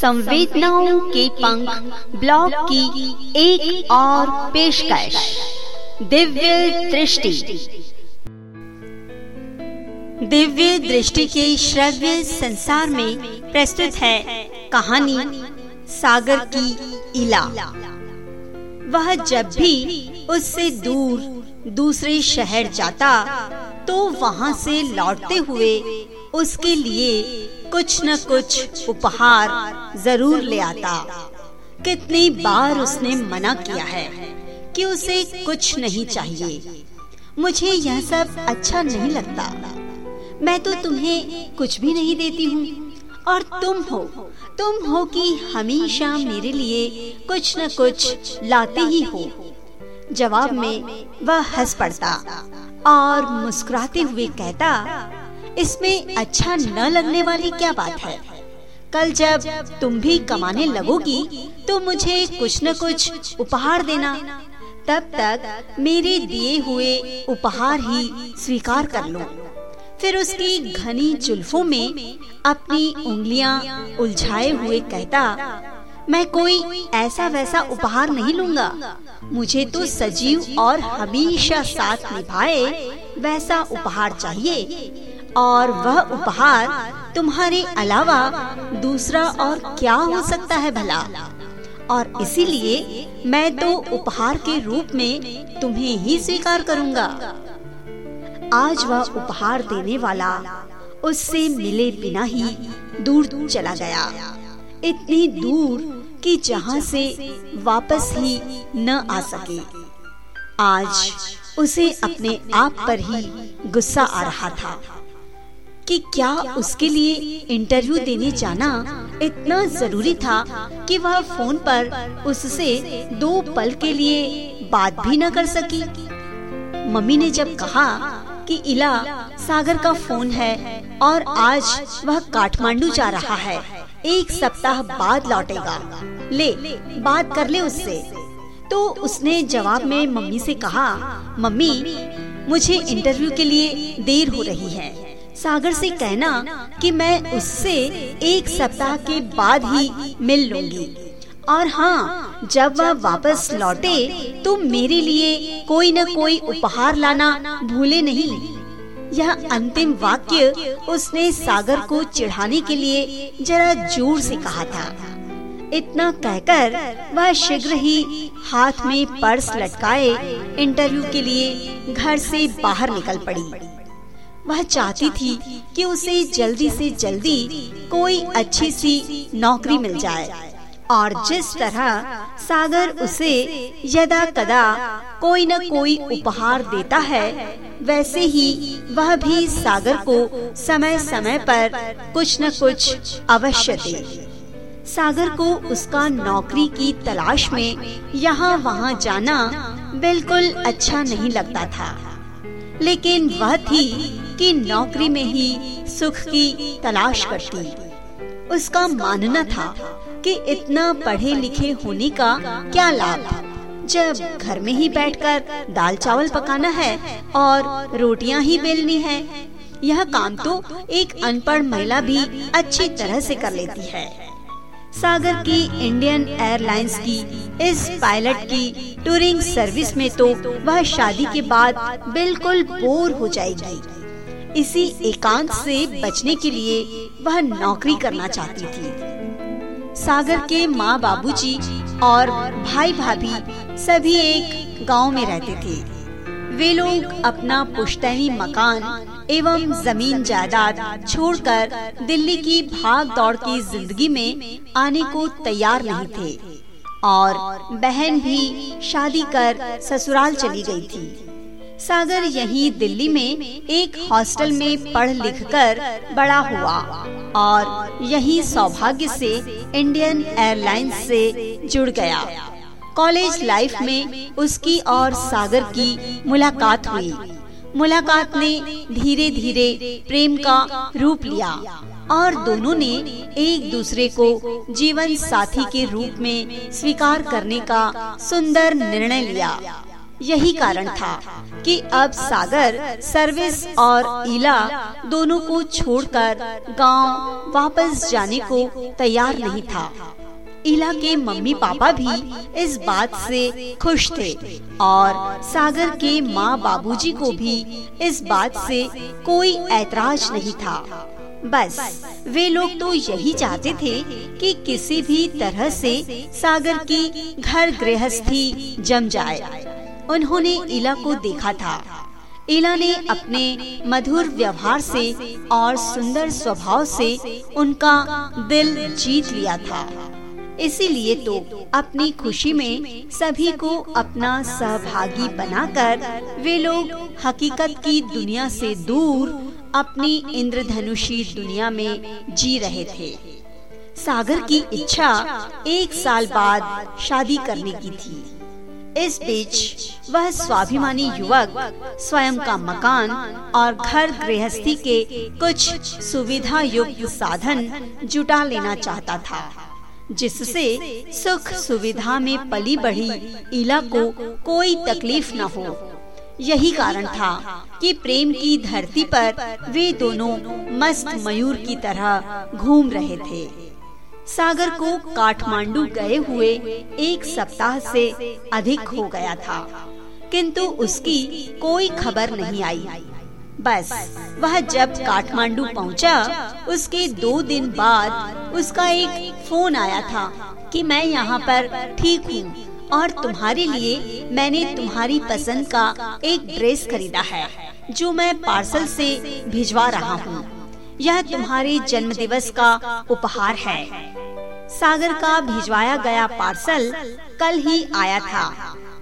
संवेदनाओं के पंख ब्लॉग की एक और पेशकश। दिव्य दृष्टि। दिव्य दृष्टि के श्रव्य संसार में प्रस्तुत है कहानी सागर की इला। वह जब भी उससे दूर दूसरे शहर जाता तो वहाँ से लौटते हुए उसके लिए कुछ न कुछ उपहार ज़रूर ले आता। कितनी बार उसने मना किया है कि उसे कुछ नहीं चाहिए। मुझे यह सब अच्छा नहीं लगता। मैं तो तुम्हें कुछ भी नहीं देती हूँ। और तुम हो तुम हो कि हमेशा मेरे लिए कुछ न कुछ लाते ही हो। जवाब में वह हंस पड़ता और मुस्कुराते हुए कहता इसमें अच्छा न लगने वाली क्या बात है? कल जब तुम भी कमाने लगोगी तो मुझे कुछ न कुछ उपहार देना। तब तक मेरे दिए हुए उपहार ही स्वीकार कर लो। फिर उसकी घनी जुल्फों में अपनी उंगलियाँ उलझाए हुए कहता, मैं कोई ऐसा वैसा उपहार नहीं लूँगा। मुझे तो सजीव और हमेशा साथ निभाए वैसा उपहार चाहिए। और वह उपहार तुम्हारे अलावा दूसरा और क्या हो सकता है भला? और इसीलिए मैं तो उपहार के रूप में तुम्हें ही स्वीकार करूँगा। आज वह उपहार देने वाला उससे मिले बिना ही दूर दूर चला गया। इतनी दूर कि जहाँ से वापस ही न आ सके। आज उसे अपने आप पर ही गुस्सा आ रहा था। कि क्या उसके लिए इंटरव्यू देने जाना इतना ज़रूरी था कि वह फ़ोन पर उससे दो पल के लिए बात भी न कर सकी। मम्मी ने जब कहा कि, इला, सागर का फ़ोन है और आज वह काठमांडू जा रहा है, एक सप्ताह बाद लौटेगा। ले, बात कर ले उससे। तो उसने जवाब में मम्मी से कहा, मम्मी, मुझे इंटरव्यू के लिए देर हो रही है। सागर से कहना कि मैं उससे एक सप्ताह के बाद ही मिल लूँगी। और हाँ जब वह वापस लौटे तो मेरे लिए कोई न कोई उपहार लाना भूले नहीं। यह अंतिम वाक्य उसने सागर को चिढ़ाने के लिए जरा ज़ोर से कहा था। इतना कहकर वह शीघ्र ही हाथ में पर्स लटकाए, इंटरव्यू के लिए घर से बाहर निकल पड़ी। वह चाहती थी कि उसे जल्दी से जल्दी कोई अच्छी सी नौकरी मिल जाए। और जिस तरह सागर उसे यदा कदा कोई न कोई उपहार देता है वैसे ही वह भी सागर को समय समय पर कुछ न कुछ अवश्य दे। सागर को उसका नौकरी की तलाश में यहाँ वहाँ जाना बिल्कुल अच्छा नहीं लगता था। लेकिन वह थी कि नौकरी में ही सुख की तलाश करती। उसका मानना था कि इतना पढ़े लिखे होने का क्या लाभ? जब घर में ही बैठकर दाल चावल पकाना है और रोटियाँ ही बेलनी है, यह काम तो एक अनपढ़ महिला भी अच्छी तरह से कर लेती है। सागर की इंडियन एयरलाइंस की इस पायलट की टूरिंग सर्विस में तो वह शादी के बाद बिल्कुल बोर हो जाएगी। इसी एकांत से बचने के लिए वह नौकरी करना चाहती थी। सागर के माँ बाबूजी और भाई भाभी सभी एक गाँव में रहते थे। वे लोग अपना पुश्तैनी मकान एवं ज़मीन जायदाद छोड़कर दिल्ली की भाग दौड़ की ज़िंदगी में आने को तैयार नहीं थे और बहन भी शादी कर ससुराल चली गई थी। सागर यही दिल्ली में एक हॉस्टल में पढ़ लिख कर बड़ा हुआ और यही सौभाग्य से इंडियन एयरलाइंस से जुड़ गया। कॉलेज लाइफ में उसकी और सागर की मुलाकात हुई। मुलाकात ने धीरे धीरे प्रेम का रूप लिया और दोनों ने एक दूसरे को जीवन साथी के रूप में स्वीकार करने का सुंदर निर्णय लिया। यही कारण था कि अब सागर, सर्विस और इला दोनों को छोड़कर गाँव वापस जाने को तैयार नहीं था। इला के मम्मी पापा भी इस बात से खुश थे और सागर के माँ बाबूजी को भी इस बात से कोई ऐतराज नहीं था। बस, वे लोग तो यही चाहते थे कि किसी भी तरह से सागर की घर गृहस्थी जम जाए। उन्होंने इला को देखा था। इला ने अपने मधुर व्यवहार से और सुंदर स्वभाव से उनका दिल जीत लिया था। इसीलिए तो अपनी खुशी में सभी को अपना सहभागी बनाकर वे लोग हकीकत की दुनिया से दूर अपनी इंद्रधनुषी दुनिया में जी रहे थे। सागर की इच्छा एक साल बाद शादी करने की थी। इस बीच वह स्वाभिमानी युवक स्वयं का मकान और घर गृहस्थी के कुछ सुविधा युक्त साधन जुटा लेना चाहता था जिससे सुख सुविधा में पली बढ़ी इला को कोई तकलीफ़ न हो। यही कारण था कि प्रेम की धरती पर वे दोनों मस्त मयूर की तरह घूम रहे थे। सागर को काठमांडू गए हुए एक सप्ताह से अधिक हो गया था किंतु उसकी कोई खबर नहीं आई। बस वह जब काठमांडू पहुँचा, उसके दो दिन बाद उसका एक फ़ोन आया था कि मैं यहाँ पर ठीक हूँ और तुम्हारे लिए मैंने तुम्हारी पसंद का एक ड्रेस खरीदा है जो मैं पार्सल से भिजवा रहा हूँ। यह तुम्हारे जन्म दिवस का उपहार है। सागर का भिजवाया गया पार्सल कल ही आया था,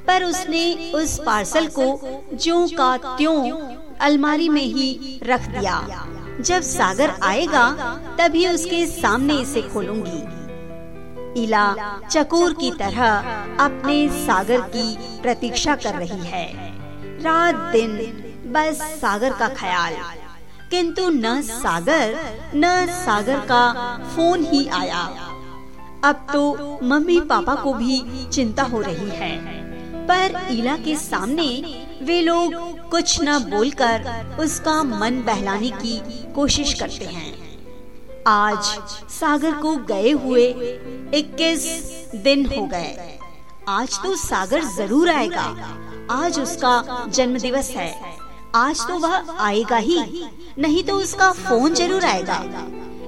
पर उसने उस पार्सल को ज्यो का त्यों अलमारी में ही रख दिया। जब सागर आएगा, तभी उसके सामने इसे खोलूँगी। इला चकोर की तरह अपने सागर की प्रतीक्षा कर रही है। रात दिन बस सागर का ख्याल किंतु न सागर न सागर का फ़ोन ही आया। अब तो मम्मी पापा को भी चिंता हो रही है। पर इला के सामने वे लोग कुछ न बोलकर उसका मन बहलाने की कोशिश करते हैं। आज सागर को गए हुए 21 दिन हो गए। आज तो सागर ज़रूर आएगा। आज उसका जन्म दिवस है। आज तो वह आएगा ही। नहीं तो उसका फ़ोन ज़रूर आएगा।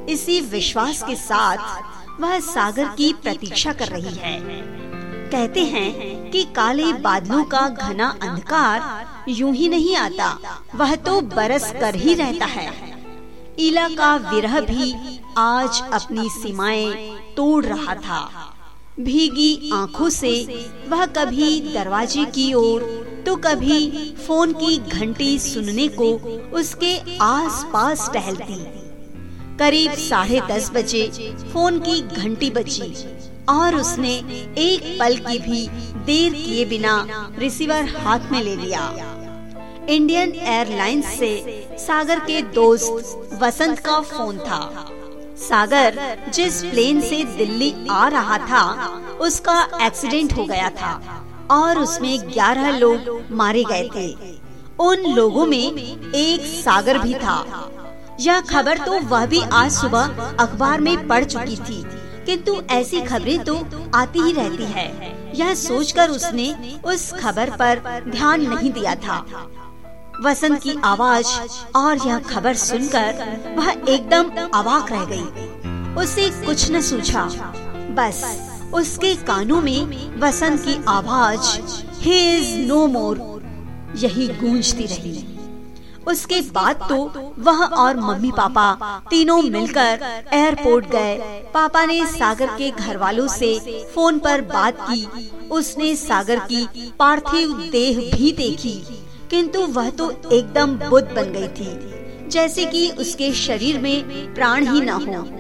इसी विश्वास के साथ वह सागर की प्रतीक्षा कर रही है। कहते हैं कि काले बादलों का घना अंधकार यूँ ही नहीं आता, वह तो बरस कर ही रहता है। इला का विरह भी आज अपनी सीमाएँ तोड़ रहा था। भीगी आँखों से वह कभी दरवाजे की ओर तो कभी फ़ोन की घंटी सुनने को उसके आसपास टहलती। करीब साढ़े दस बजे फ़ोन की घंटी बची और उसने एक पल की भी देर किए बिना रिसीवर हाथ में ले लिया। इंडियन एयरलाइंस से सागर के दोस्त वसंत का फ़ोन था। सागर जिस प्लेन से दिल्ली आ रहा था, उसका एक्सीडेंट हो गया था। और उसमें ग्यारह लोग मारे गए थे। उन लोगों में एक सागर भी था। यह खबर तो वह भी आज सुबह अखबार में पढ़ चुकी थी। किंतु ऐसी खबरें तो आती ही रहती है। यह सोचकर उसने उस खबर पर ध्यान नहीं दिया था। वसंत की आवाज़ और यह खबर सुनकर वह एकदम अवाक रह गई। उसे कुछ न सूझा। बस उसके कानों में वसंत की आवाज़ ही इज़ नो मोर यही गूंजती रही। उसके बाद तो वह और मम्मी पापा तीनों मिलकर एयरपोर्ट गए। पापा ने सागर के घर वालों से फ़ोन पर बात की। उसने सागर की पार्थिव देह भी देखी, किंतु वह तो एकदम बुद्ध बन गई थी, जैसे कि उसके शरीर में प्राण ही न हो।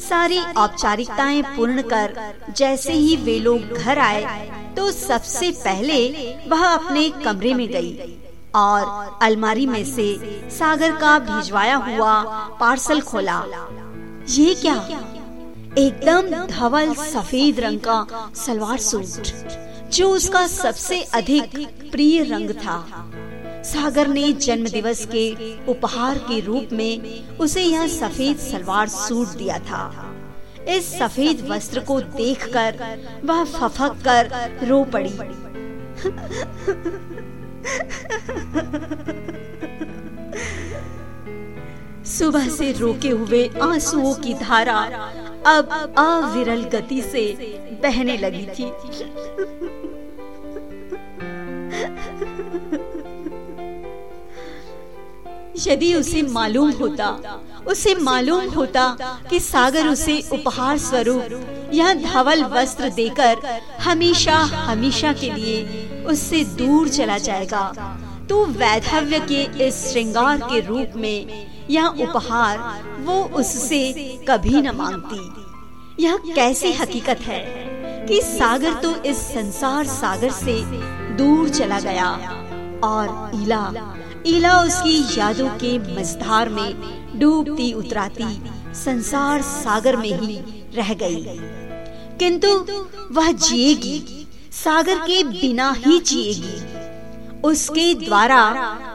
सारी औपचारिकताएँ पूर्ण कर जैसे ही वे लोग घर आए तो सबसे पहले वह अपने कमरे में गई और अलमारी में से सागर का भिजवाया हुआ पार्सल खोला। ये क्या? एकदम धवल सफ़ेद रंग का सलवार सूट, जो उसका सबसे अधिक प्रिय रंग था। सागर ने जन्म दिवस के उपहार के रूप में उसे यह सफ़ेद सलवार सूट दिया था। इस सफ़ेद वस्त्र को देखकर वह फफक कर रो पड़ी। सुबह से रोके हुए आंसुओं की धारा अब अविरल गति से बहने लगी थी। यदि उसे मालूम होता, उसे मालूम होता कि सागर उसे उपहार स्वरूप यह धवल वस्त्र देकर हमेशा हमेशा के लिए उससे दूर चला जाएगा तो वैधव्य के इस श्रृंगार के रूप में यह उपहार वो उससे कभी न मांगती। यह कैसी हकीकत है कि सागर तो इस संसार सागर से दूर चला गया और इला इला उसकी यादों के मझधार में डूबती उतराती संसार सागर में ही रह गई। किंतु वह जिएगी, सागर के बिना ही जिएगी। उसके द्वारा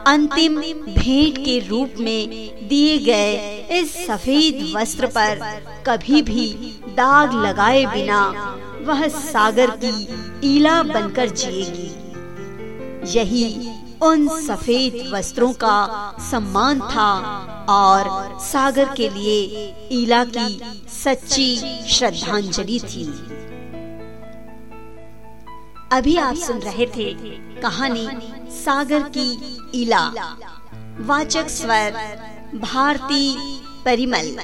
अंतिम भेंट के रूप में दिए गए इस सफ़ेद वस्त्र पर कभी भी दाग लगाए बिना वह सागर की ईला बनकर जिएगी। यही उन सफ़ेद वस्त्रों का सम्मान था और सागर के लिए ईला की सच्ची श्रद्धांजलि थी। अभी आप सुन रहे थे कहानी सागर की इला वाचक स्वर, भारती परिमल।